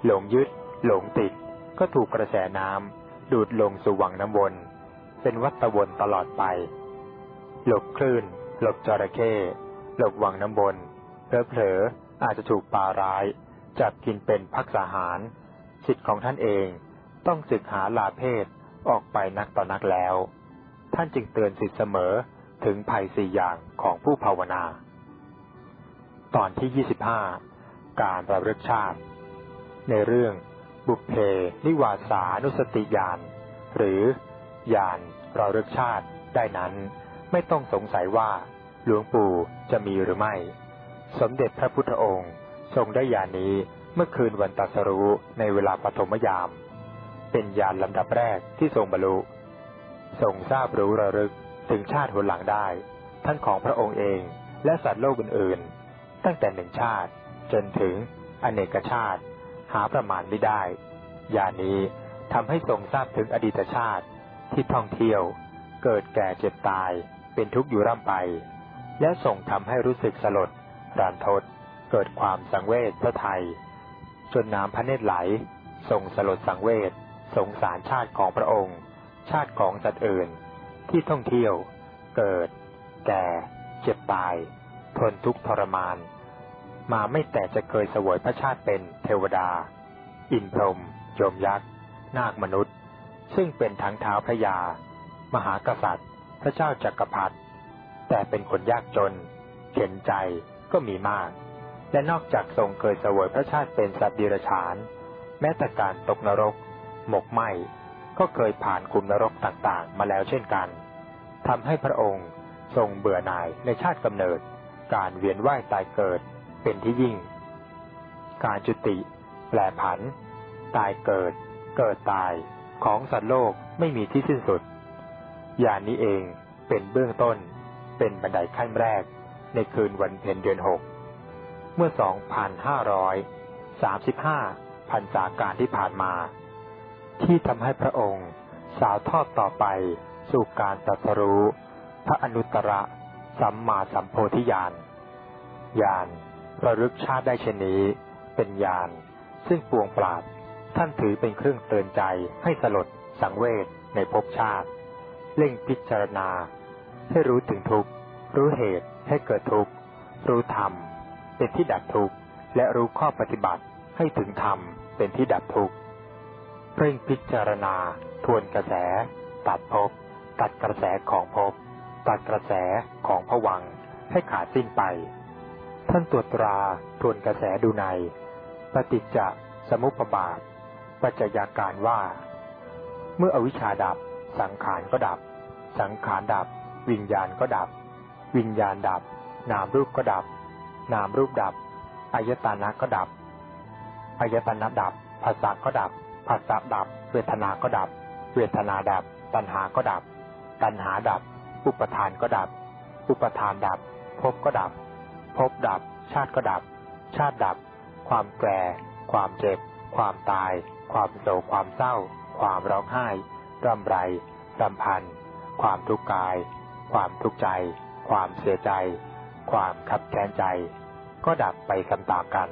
หลงยึด หลงติด ก็ถูกกระแสน้ำดูดลงสู่วังน้ำวนเป็นวัฏวนตลอดไป หลบคลื่น หลบจระเข้หลบวังน้ำบน เผลอๆอาจจะถูกปลาร้าย จับกินเป็นพักสาหารสิทธิ์ของท่านเองต้องศึกหาลาเพศออกไปนักต่อนักแล้ว ท่านจึงเตือนสิทธิ์เสมอถึงภัยสี่อย่างของผู้ภาวนา ตอนที่ยี่สิบห้าการระลึกชาติ ในเรื่องบุพเพนิวาสานุสติญาณหรือญาณระลึกชาติได้นั้น ไม่ต้องสงสัยว่าหลวงปู่จะมีหรือไม่ สมเด็จพระพุทธองค์ทรงได้ญานี้เมื่อคืนวันตัสรู้ในเวลาปฐมยาม เป็นญาณลำดับแรกที่ทรงบรรลุทรงทราบรู้ระลึกถึงชาติหนหลังได้ ทั้งของพระองค์เองและสัตว์โลกอื่นๆ ตั้งแต่หนึ่งชาติ จนถึงอเนกชาติ หาประมาณไม่ได้ญานี้ทำให้ทรงทราบถึงอดีตชาติที่ท่องเที่ยว เกิดแก่เจ็บตายเป็นทุกข์อยู่ร่ำไป และส่งทำให้รู้สึกสลด รานทดเกิดความสังเวชพระไทย จนน้ำพระเนตรไหลส่งสลดสังเวชสงสารชาติของพระองค์ ชาติของสัตว์อื่น ที่ท่องเที่ยว เกิด แก่ เจ็บตาย ทนทุกข์ทรมาน มาไม่แต่จะเคยสวยพระชาติเป็นเทวดา อินพรหมโยมยักษ์ นาคมนุษย์ ซึ่งเป็นทั้งเท้าพระยา มหากษัตริย์ พระเจ้าจักรพรรดิแต่เป็นคนยากจน เข็นใจ ก็มีมาก และนอกจากทรงเคยเสวยพระชาติเป็นสัตว์ดิรชาน แม้แต่การตกนรก หมกไหมก็เคยผ่านคุมนรกต่างๆ มาแล้วเช่นกันทำให้พระองค์ทรงเบื่อหน่ายในชาติกำเนิด การเวียนว่ายตายเกิดเป็นที่ยิ่ง การจุติ แปลผัน ตายเกิด เกิดตายของสัตว์โลกไม่มีที่สิ้นสุด อย่างนี้เองเป็นเบื้องต้น เป็นบันไดขั้นแรก ในคืนวันเพ็ญเดือนหก เมื่อ 2,535พันษาการที่ผ่านมา ที่ทำให้พระองค์สาวทอดต่อไปสู่การตรัสรู้พระอนุตตรสัมมาสัมโพธิญาณญาณระลึกชาติได้เช่นนี้เป็นญาณซึ่งปวงปราดท่านถือเป็นเครื่องเตือนใจให้สลดสังเวชในภพชาติเร่งพิจารณา ให้รู้ถึงทุกข์ รู้เหตุ ให้เกิดทุกข์ รู้ธรรม เป็นที่ดับทุกข์ และรู้ข้อปฏิบัติให้ถึงธรรมเป็นที่ดับทุกข์เร่งพิจารณา ทวนกระแส ตัดภพตัดกระแสของภพตัดกระแสของผวังให้ขาดสิ้นไป ท่านตรวจตราทวนกระแสดูใน ปฏิจจสมุปบาท ปัจจัยาการว่า เมื่ออวิชชาดับ สังขารก็ดับ สังขารดับ วิญญาณก็ดับ วิญญาณดับ นามรูปก็ดับ นามรูปดับอายตนะก็ดับอายตนะดับภาษาก็ดับภาษาดับ เวทนาก็ดับ เวทนาดับ ตัณหาก็ดับ ตัณหาดับ อุปทานก็ดับ อุปทานดับภพก็ดับภพดับ ชาติก็ดับ ชาติดับ ความแก่ ความเจ็บ ความตาย ความโศกความเศร้า ความร้องไห้ร่ำไรรำพัน ความทุกข์กาย ความทุกข์ใจ ความเสียใจ ความขับแค้นใจ ก็ดับไปตามๆกัน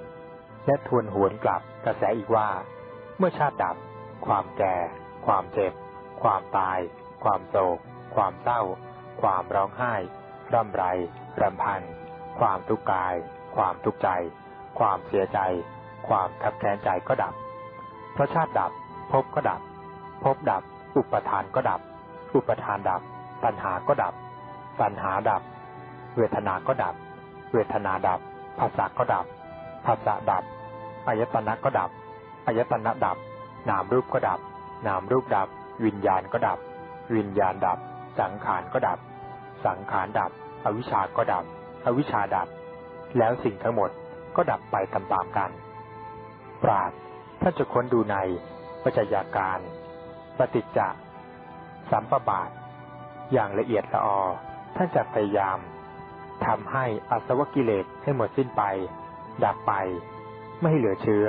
และทวนหวนกลับกระแสอีกว่า เมื่อชาติดับ ความแก่ ความเจ็บ ความตาย ความโศก ความเศร้า ความร้องไห้ ร่ำไรรำพัน ความทุกข์กาย ความทุกข์ใจ ความเสียใจ ความขับแค้นใจก็ดับ เพราะชาติดับภพก็ดับภพดับ อุปทานก็ดับ อุปทานดับ ตัณหาก็ดับ ตัณหาดับ เวทนาก็ดับ เวทนาดับภาษาก็ดับภาษาดับอายตนะก็ดับอายตนะดับ นามรูปก็ดับ นามรูปดับ วิญญาณก็ดับ วิญญาณดับ สังขารก็ดับ สังขารดับ อวิชชาก็ดับ อวิชชาดับ แล้วสิ่งทั้งหมดก็ดับไปตามๆกัน ปราดท่านจะค้นดูในปัจจัยาการ ปฏิจจสัมปบาท อย่างละเอียดละออ ท่านจะพยายามทำให้อสวกิเลสให้หมดสิ้นไป ดับไป ไม่ให้เหลือเชื้อ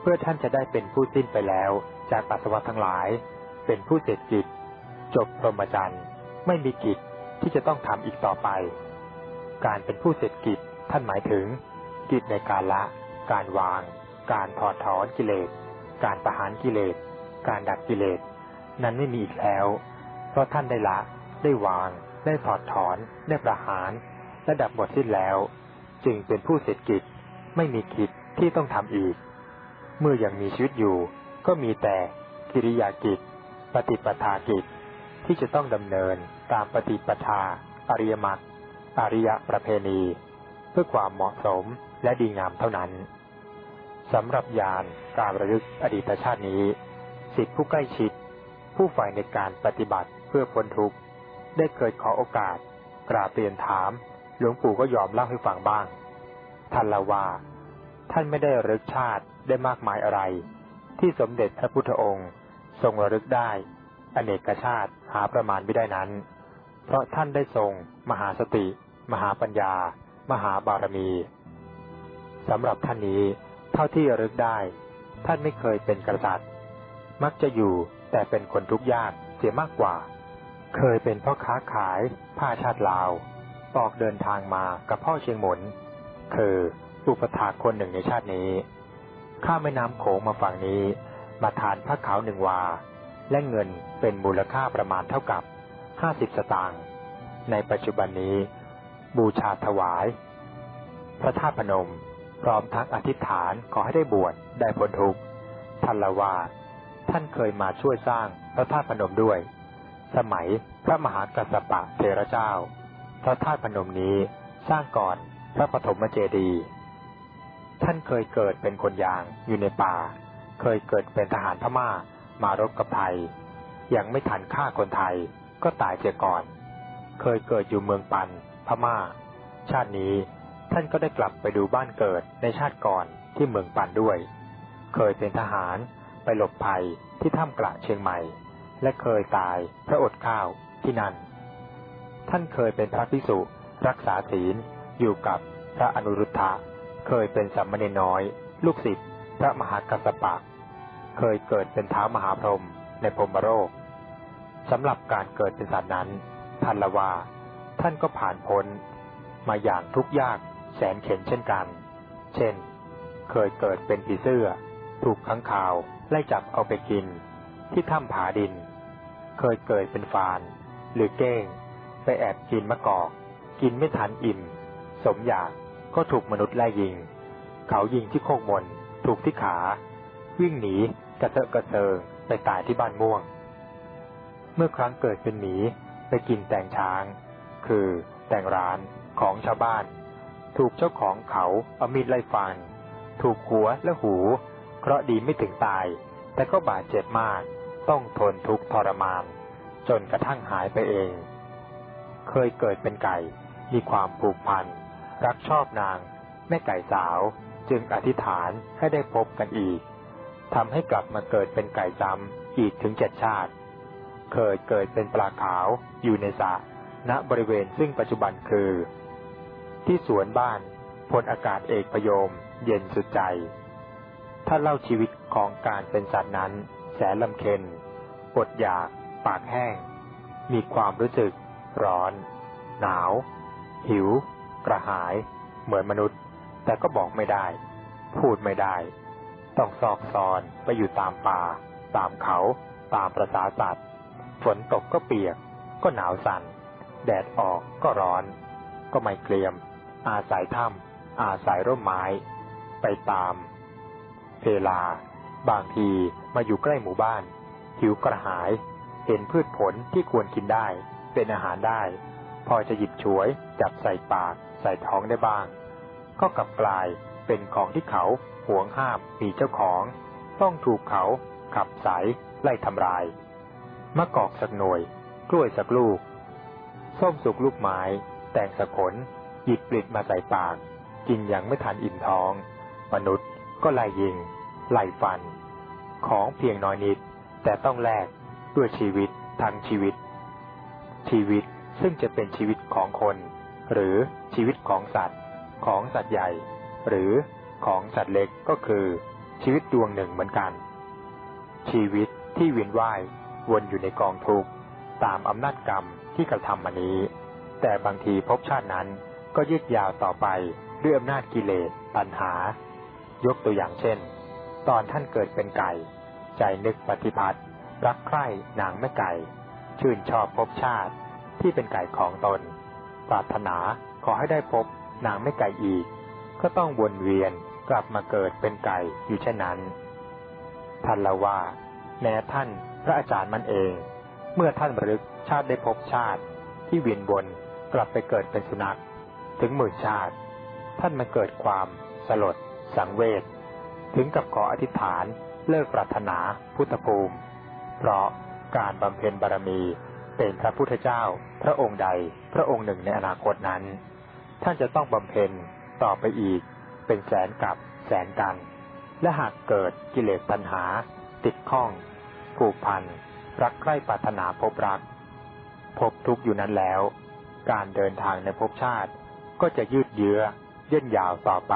เพื่อท่านจะได้เป็นผู้สิ้นไปแล้วจากอาสสาวะทั้งหลาย เป็นผู้เสร็จกิจ จบพรหมจรรย์ไม่มีกิจที่จะต้องทำอีกต่อไป การเป็นผู้เสร็จกิจท่านหมายถึง กิจในการละ การวาง การถอดถอนกิเลส การประหารกิเลส การดับกิเลส นั้นไม่มีอีกแล้ว เพราะท่านได้ละได้วาง ได้ถอดถอน ได้ประหาร และดับหมดสิ้นแล้ว จึงเป็นผู้เสร็จกิจไม่มีกิจที่ต้องทำอีก เมื่อยังมีชีวิตอยู่ ก็มีแต่กิริยากิจ ปฏิปทากิจ ที่จะต้องดำเนินตามปฏิปทา อริยมรรคอริยประเพณี เพื่อความเหมาะสมและดีงามเท่านั้นสำหรับยานการระลึกอดีตชาตินี้ สิทธิผู้ใกล้ชิด ผู้ฝ่ายในการปฏิบัติเพื่อพ้นทุกข์ ได้เคยขอโอกาส กราบเรียนถาม หลวงปู่ก็ยอมเล่าให้ฟังบ้าง ท่านละว่า ท่านไม่ได้ระลึกชาติได้มากมายอะไร ที่สมเด็จพระพุทธองค์ ทรงระลึกได้อเนกชาติหาประมาณไม่ได้นั้น เพราะท่านได้ทรง มหาสติ มหาปัญญา มหาบารมีสำหรับท่านนี้เท่าที่ระลึกได้ ท่านไม่เคยเป็นกษัตริย์ มักจะอยู่แต่เป็นคนทุกข์ยากเสียมากกว่า เคยเป็นพ่อค้าขายผ้าชาติลาว ออกเดินทางมากับพ่อเชียงหมุน คืออุปถาคนหนึ่งในชาตินี้ ข้าแม่น้ำโขงมาฝั่งนี้ มาทานผ้าขาวหนึ่งวา และเงินเป็นมูลค่าประมาณเท่ากับห้าสิบสตางค์ ในปัจจุบันนี้ บูชาถวาย พระธาตุพนม พร้อมทั้งอธิษฐานขอให้ได้บวชได้พ้นทุกข์ท่านละว่า ท่านเคยมาช่วยสร้างพระธาตุพนมด้วย สมัยพระมหากัสสปะเทระเจ้า พระธาตุพนมนี้สร้างก่อนพระปฐมเจดีย์ท่านเคยเกิดเป็นคนยางอยู่ในป่า เคยเกิดเป็นทหารพม่ามารบกับไทย ยังไม่ทันฆ่าคนไทยก็ตายเสียก่อน เคยเกิดอยู่เมืองปันพม่า ชาตินี้ท่านก็ได้กลับไปดูบ้านเกิดในชาติก่อนที่เมืองปันด้วย เคยเป็นทหารไปหลบภัยที่ถ้ำกระเชียงใหม่ และเคยตายพระอดข้าวที่นั่น ท่านเคยเป็นพระภิกษุรักษาศีลอยู่กับพระอนุรุทธะเคยเป็นสัมมเนน้อย ลูกศิษย์พระมหากัสสปะ เคยเกิดเป็นเท้ามหาพรหมในพรมโรคสำหรับการเกิดเป็นสัตว์นั้นท่านละว่า ท่านก็ผ่านพ้น มาอย่างทุกยากแสนเข็นเช่นกัน เช่น เคยเกิดเป็นผีเสื้อ ถูกขังข่าวไล่จับเอาไปกิน ที่ถ้ำผาดิน เคยเกิดเป็นฟาน หรือเก้ง ไปแอบกินมะกอก กินไม่ทันอิ่ม สมอยากก็ถูกมนุษย์ไล่ยิง เขายิงที่โคกมน ถูกที่ขา วิ่งหนีกระเซาะกระเซิงไปตายที่บ้านม่วง เมื่อครั้งเกิดเป็นหมีไปกินแตงช้าง คือแตงร้านของชาวบ้าน ถูกเจ้าของเขาเอามีดไล่ฟัน ถูกหัวและหู เคราะดีไม่ถึงตาย แต่ก็บาดเจ็บมาก ต้องทนทุกข์ทรมาน จนกระทั่งหายไปเอง เคยเกิดเป็นไก่ มีความผูกพัน รักชอบนาง แม่ไก่สาวจึงอธิษฐานให้ได้พบกันอีกทำให้กลับมาเกิดเป็นไก่จำอีกถึงเจ็ดชาติ เคยเกิดเป็นปลาขาวอยู่ในสระณบริเวณซึ่งปัจจุบันคือ ที่สวนบ้านพลอากาศเอกพยม เย็นสุดใจ ถ้าเล่าชีวิตของการเป็นสัตว์นั้น แสนลำเค็นอดอยาก ปากแห้ง มีความรู้สึก ร้อน หนาว หิว กระหาย เหมือนมนุษย์ แต่ก็บอกไม่ได้ พูดไม่ได้ ต้องซอกซอนไปอยู่ตามป่า ตามเขา ตามประสาสัตว์ ฝนตกก็เปียก ก็หนาวสัน่น แดดออกก็ร้อน ก็ไม่เกลียม อาศัยถ้ำอาศัยร่มไม้ ไปตามเวลา บางทีมาอยู่ใกล้หมู่บ้าน หิวกระหาย เห็นพืชผลที่ควรกินได้ เป็นอาหารได้ พอจะหยิบฉวย จับใส่ปาก ใส่ท้องได้บ้าง ก็กลับกลายเป็นของที่เขาหวงห้ามมีเจ้าของ ต้องถูกเขาขับสายไล่ทำลาย มะกอกสักหน่วย กล้วยสักลูก ส้มสุกลูกไม้แตงสักขนหยิบปลิดมาใส่ปาก กินอย่างไม่ทันอิ่มท้อง มนุษย์ก็ไล่ยิง ไล่ฟัน ของเพียงน้อยนิด แต่ต้องแลก ด้วยชีวิตทั้งชีวิต ชีวิตซึ่งจะเป็นชีวิตของคน หรือชีวิตของสัตว์ ของสัตว์ใหญ่ หรือของสัตว์เล็กก็คือ ชีวิตดวงหนึ่งเหมือนกัน ชีวิตที่เวียนว่ายวนอยู่ในกองทุกข์ตามอำนาจกรรมที่กระทำมานี้ แต่บางทีภพชาตินั้นก็ยืดยาวต่อไปด้วยอำนาจกิเลสตัณหา ยกตัวอย่างเช่น ตอนท่านเกิดเป็นไก่ ใจนึกปฏิพัติ รักใคร่นางแม่ไก่ ชื่นชอบภพชาติที่เป็นไก่ของตน ปรารถนาขอให้ได้พบนางแม่ไก่อีก ก็ต้องวนเวียนกลับมาเกิดเป็นไก่อยู่เช่นนั้นท่านละว่า แม้ท่านพระอาจารย์มันเอง เมื่อท่านบรึกชาติได้พบชาติที่เวียนวนกลับไปเกิดเป็นสุนัข ถึงหมื่นชาติ ท่านมาเกิดความสลด สังเวชถึงกับขออธิษฐานเลิกปรารถนาพุทธภูมิ เพราะการบำเพ็ญบารมีเป็นพระพุทธเจ้า พระองค์ใด พระองค์หนึ่งในอนาคตนั้น ท่านจะต้องบำเพ็ญต่อไปอีก เป็นแสนกับแสนกัน และหากเกิดกิเลสตัณหา ติดข้องผูกพัน รักใคร่ปรารถนาพบรัก พบทุกข์อยู่นั้นแล้ว การเดินทางในภพชาติ ก็จะยืดเยื้อเยื่นยาวต่อไป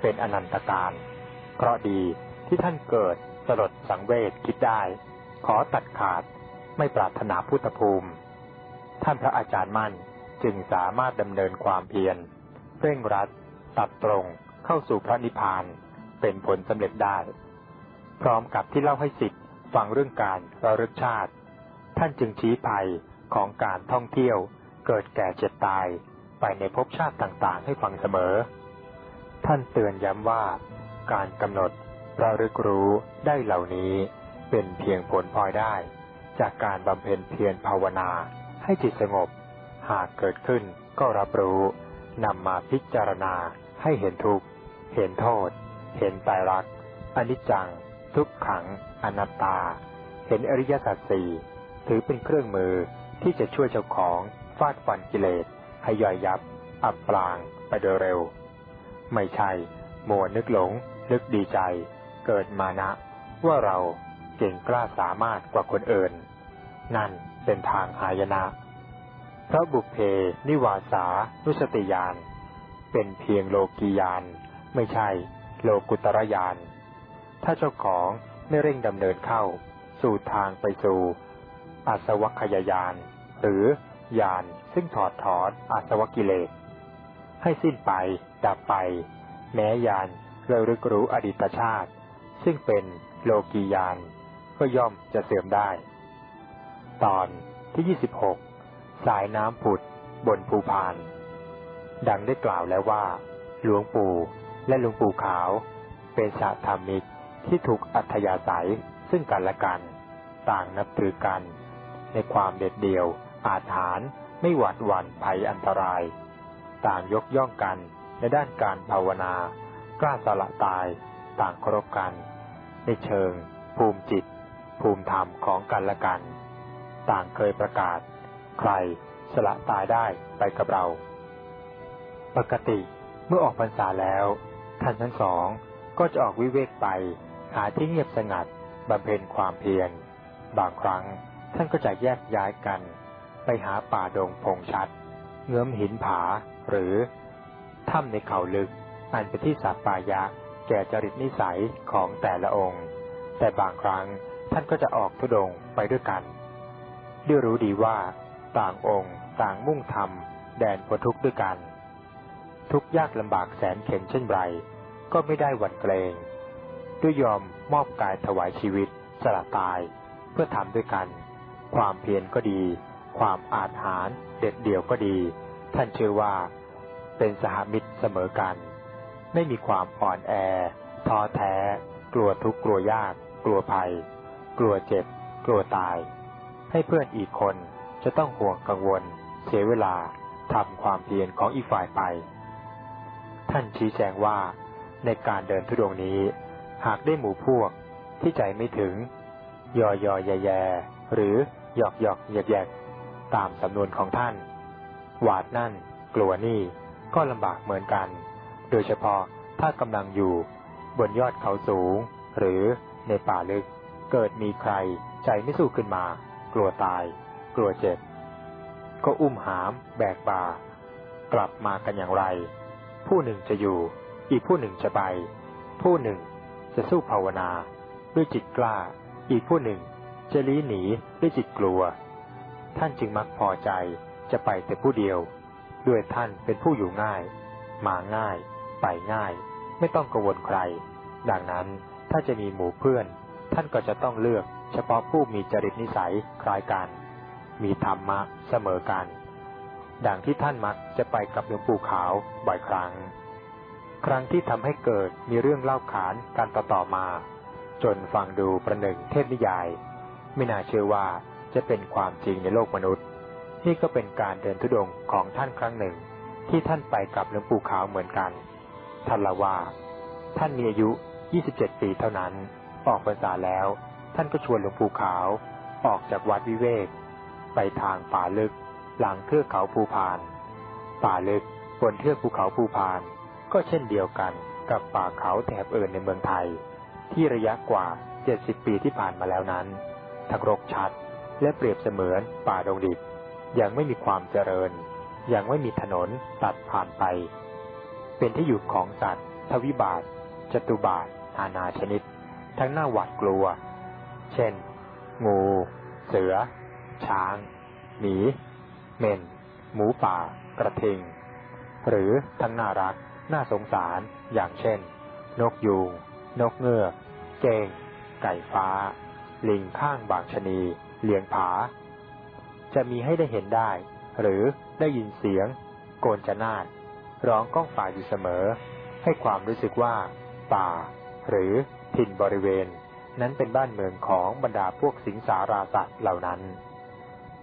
เป็นอนันตการ เพราะดีที่ท่านเกิดสลดสังเวชคิดได้ ขอตัดขาดไม่ปรารถนาพุทธภูมิ ท่านพระอาจารย์มั่นจึงสามารถดำเนินความเพียรเร่งรัด ตัดตรงเข้าสู่พระนิพพานเป็นผลสำเร็จได้ พร้อมกับที่เล่าให้สิทธิ์ฟังเรื่องการระลึกชาติ ท่านจึงชี้ภัยของการท่องเที่ยวเกิดแก่เจ็บตายไปในภพชาติต่างๆ ให้ฟังเสมอ ท่านเตือนย้ำว่า การกำหนดระลึกรู้ได้เหล่านี้ เป็นเพียงผลพลอยได้ จากการบำเพ็ญเพียรภาวนาให้จิตสงบ หากเกิดขึ้นก็รับรู้นำมาพิจารณาให้เห็นทุกข์ เห็นโทษ เห็นตายรักอนิจจัง ทุกขัง อนัตตา เห็นอริยสัจสี่ถือเป็นเครื่องมือที่จะช่วยเจ้าของฟาดฟันกิเลสให้ย่อยยับ อับปลางไปโดยเร็ว ไม่ใช่มัวนึกหลง นึกดีใจ เกิดมานะ ว่าเรา เก่งกล้าสามารถกว่าคนอื่น นั่นเป็นทางหายนะพระบุพเพนิวาสานุสติยาน เป็นเพียงโลกียาน ไม่ใช่โลกุตรยาน ถ้าเจ้าของไม่เร่งดำเนินเข้า สู่ทางไปสู่อาสวัคยายาน หรือยานซึ่งถอดถอนอาสวกิเลส ให้สิ้นไปดับไป แม้ยานเระลึกรู้อดีตชาติ ซึ่งเป็นโลกียาน ก็ย่อมจะเสื่อมได้ ตอนที่ 26 สายน้ำผุดบนภูพาน ดังได้กล่าวแล้วว่า หลวงปู่และหลวงปู่ขาว เป็นสาธรรมิกที่ถูกอัธยาศัยซึ่งกันและกัน ต่างนับถือกัน ในความเด็ดเดี่ยว อาถรรพ์ไม่หวาดหวั่นภัยอันตราย ต่างยกย่องกันในด้านการภาวนา กล้าสละตาย ต่างเคารพกัน ในเชิง ภูมิจิต ภูมิธรรมของกันและกัน ต่างเคยประกาศ ใครสละตายได้ไปกับเรา ปกติเมื่อออกพรรษาแล้ว ท่านทั้งสองก็จะออกวิเวกไป หาที่เงียบสงัดบำเพ็ญความเพียร บางครั้งท่านก็จะแยกย้ายกัน ไปหาป่าดงพงชัด เงื้อมหินผาหรือถ้ำในเขาลึก อันเป็นที่สัปปายะแก่จริตนิสัยของแต่ละองค์ แต่บางครั้ง ท่านก็จะออกทุดงไปด้วยกันด้วยรู้ดีว่า ต่างองค์ต่างมุ่งทำแดนพ้นทุกข์ด้วยกัน ทุกยากลำบากแสนเข็นเช่นไร ก็ไม่ได้หวั่นเกรง ด้วยยอมมอบกายถวายชีวิต สละตายเพื่อทำด้วยกัน ความเพียรก็ดี ความอาจหารเด็ดเดี่ยวก็ดี ท่านเชื่อว่า เป็นสหมิตรเสมอกัน ไม่มีความอ่อนแอท้อแท้ กลัวทุกข์กลัวยาก กลัวภัย กลัวเจ็บ กลัวตาย ให้เพื่อนอีกคนจะต้องห่วงกังวล เสียเวลาทำความเพียรของอีกฝ่ายไป ท่านชี้แจงว่า ในการเดินทุดงนี้ หากได้หมู่พวกที่ใจไม่ถึง ยอยอแยแยหรือหยอกหยอกแยกแยกตามสำนวนของท่าน หวาดนั่น กลัวนี่ก็ลำบากเหมือนกัน โดยเฉพาะถ้ากำลังอยู่บนยอดเขาสูง หรือในป่าลึก เกิดมีใครใจไม่สู้ขึ้นมา กลัวตาย กลัวเจ็บ ก็อุ้มหาม แบกบา กลับมากันอย่างไร ผู้หนึ่งจะอยู่ อีกผู้หนึ่งจะไป ผู้หนึ่งจะสู้ภาวนา ด้วยจิตกล้า อีกผู้หนึ่งจะลี้หนีด้วยจิตกลัว ท่านจึงมักพอใจจะไปแต่ผู้เดียว ด้วยท่านเป็นผู้อยู่ง่าย มาง่าย ไปง่าย ไม่ต้องกังวลใคร ดังนั้นถ้าจะมีหมู่เพื่อน ท่านก็จะต้องเลือกเฉพาะผู้มีจริตนิสัยคล้ายกัน มีธรรมะเสมอกัน ดังที่ท่านมักจะไปกับหลวงปู่ขาวบ่อยครั้ง ครั้งที่ทำให้เกิดมีเรื่องเล่าขานการต่อต่อมา จนฟังดูประหนึ่งเทพนิยาย ไม่น่าเชื่อว่าจะเป็นความจริงในโลกมนุษย์ นี่ก็เป็นการเดินทุดงของท่านครั้งหนึ่ง ที่ท่านไปกับหลวงปู่ขาวเหมือนกันท่านละว่า ท่านมีอายุ 27 ปีเท่านั้น ออกพรรษาแล้ว ท่านก็ชวนหลวงปู่ขาว ออกจากวัดวิเวก ไปทางป่าลึก หลังเทือกเขาภูพาน ป่าลึกบนเทือกภูเขาภูพาน ก็เช่นเดียวกันกับป่าเขาแถบอื่นในเมืองไทย ที่ระยะกว่า 70 ปีที่ผ่านมาแล้วนั้นทั้งรกชัด และเปรียบเสมือนป่าดงดิบยังไม่มีความเจริญ ยังไม่มีถนนตัดผ่านไป เป็นที่อยู่ของสัตว์ ทวิบาทจตุบาทนานาชนิด ทั้งหน้าหวาดกลัว เช่น งู เสือ ช้าง หมี เม่น หมูป่า กระทิง หรือทั้งน่ารัก น่าสงสาร อย่างเช่น นกยูง นกเงือก เก้ง ไก่ฟ้า ลิงข้างบางชนี เลียงผา จะมีให้ได้เห็นได้ หรือได้ยินเสียง โกนจนาดร้องก้องป่าอยู่เสมอ ให้ความรู้สึกว่า ป่า หรือ ถิ่นบริเวณ นั้นเป็นบ้านเมืองของบรรดาพวกสิงสาราสัตว์เหล่านั้น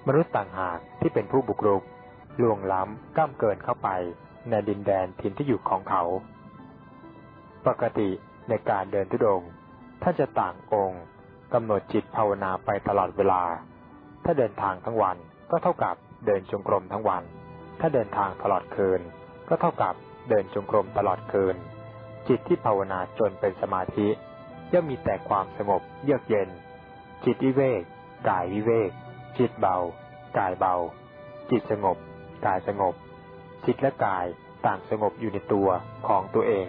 มนุษย์ต่างหากที่เป็นผู้บุกรุกล่วงล้ำก้ามเกินเข้าไปในดินแดนถิ่นที่อยู่ของเขา ปกติในการเดินทุดงท่านจะต่างองค์กำหนดจิตภาวนาไปตลอดเวลา ถ้าเดินทางทั้งวันก็เท่ากับเดินจงกรมทั้งวัน ถ้าเดินทางตลอดคืน ก็เท่ากับเดินจงกรมตลอดคืน จิตที่ภาวนาจนเป็นสมาธิ ย่อมมีแต่ความสงบเยือกเย็น จิตวิเวกกายวิเวก จิตเบา กายเบา จิตสงบ กายสงบ จิตและกายต่างสงบอยู่ในตัวของตัวเอง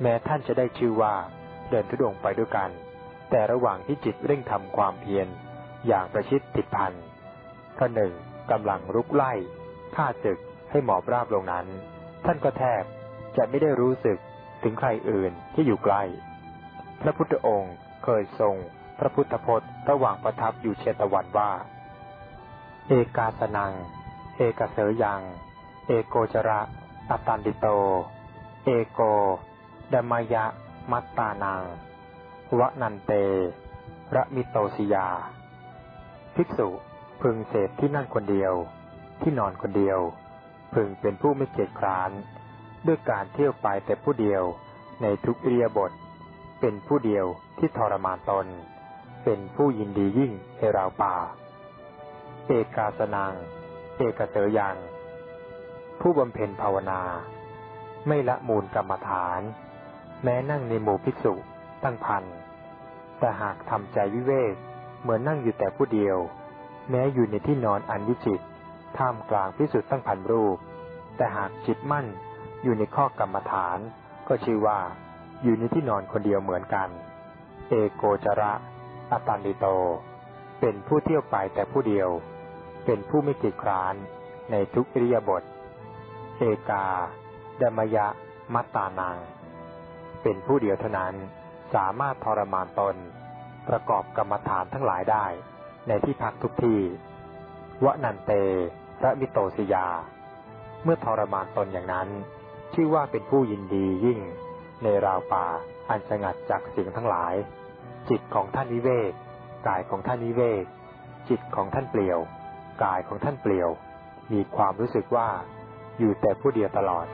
แม้ท่านจะได้ชื่อว่าเดินทุดงไปด้วยกัน แต่ระหว่างที่จิตเร่งทำความเพียรอย่างประชิดติดพันพระหนึ่งกำลังรุกไล่ฆ่าศึกให้หมอบราบลงนั้น ท่านก็แทบจะไม่ได้รู้สึกถึงใครอื่นที่อยู่ใกล้ พระพุทธองค์เคยทรง พระพุทธพจน์ระหว่างประทับอยู่เชตวันว่า เอกาสนัง เอกเสยยัง เอโกจระอัตันติโต เอโกดมายะมัตตานังวะนันเตระมิโตสิยา ภิกษุพึงเสพที่นั่งคนเดียว ที่นอนคนเดียว พึงเป็นผู้ไม่เกียจคร้าน ด้วยการเที่ยวไปแต่ผู้เดียวในทุกเรียบท เป็นผู้เดียวที่ทรมานตน เป็นผู้ยินดียิ่งในราวป่า เอกาสนัง เอกเสยยัง ผู้บำเพ็ญภาวนา ไม่ละมูลกรรมฐาน แม้นั่งในหมู่ภิกษุตั้งพัน แต่หากทำใจวิเวก เหมือนนั่งอยู่แต่ผู้เดียว แม้อยู่ในที่นอนอันวิจิตท่ามกลางพิสุทธ์ตั้งพันรูป แต่หากจิตมั่นอยู่ในข้อกรรมฐานก็ชื่อว่า อยู่ในที่นอนคนเดียวเหมือนกัน เอโกจระอตันติโต เป็นผู้เที่ยวไปแต่ผู้เดียว เป็นผู้ไม่กีดคร้านในทุกอิริยาบถเอกาดมยะมัตตานัง เป็นผู้เดียวเท่านั้นสามารถทรมานตน ประกอบกรรมฐานทั้งหลายได้ ในที่พักทุกที่วนันเตพระมิโตสยา เมื่อทรมานตนอย่างนั้น ชื่อว่าเป็นผู้ยินดียิ่ง ในราวป่าอันสงัดจากสิ่งทั้งหลาย จิตของท่านวิเวกกายของท่านวิเวกจิตของท่านเปลี่ยว กายของท่านเปลี่ยว มีความรู้สึกว่า อยู่แต่ผู้เดียวตลอด